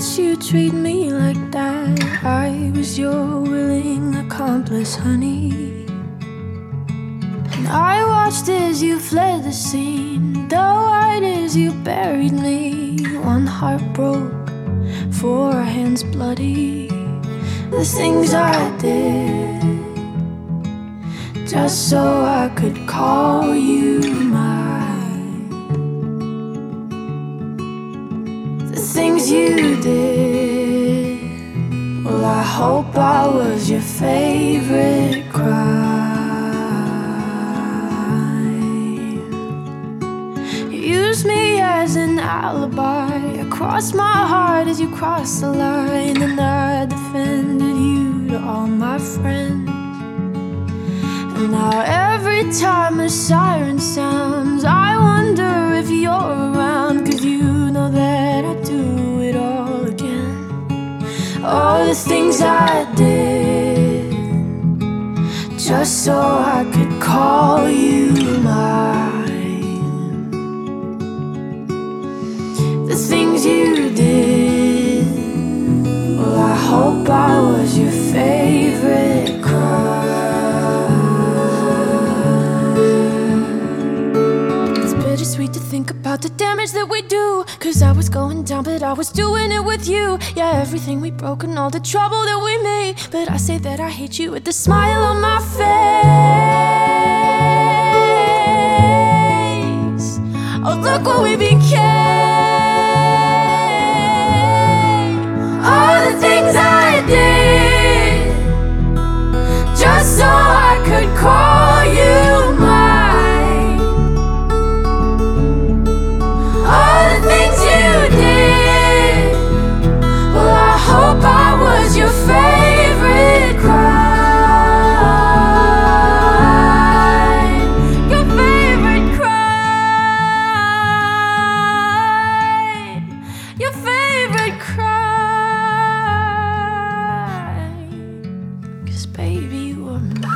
you treat me like that? I was your willing accomplice, honey. And I watched as you fled the scene, though right as you buried me. One heart broke, four hands bloody. The things I did, just so I could call you The things you did, well, I hope I was your favorite crime. You used me as an alibi. Across my heart as you crossed the line, and I defended you to all my friends. And now every time a siren sounds, The things I did, just so I could call you mine. The things you did, well, I hope I about the damage that we do. Cause I was going down, but I was doing it with you. Yeah, everything we broke and all the trouble that we made. But I say that I hate you with a smile on my face. Oh, look what we became. to cry. Cause baby, you were mine.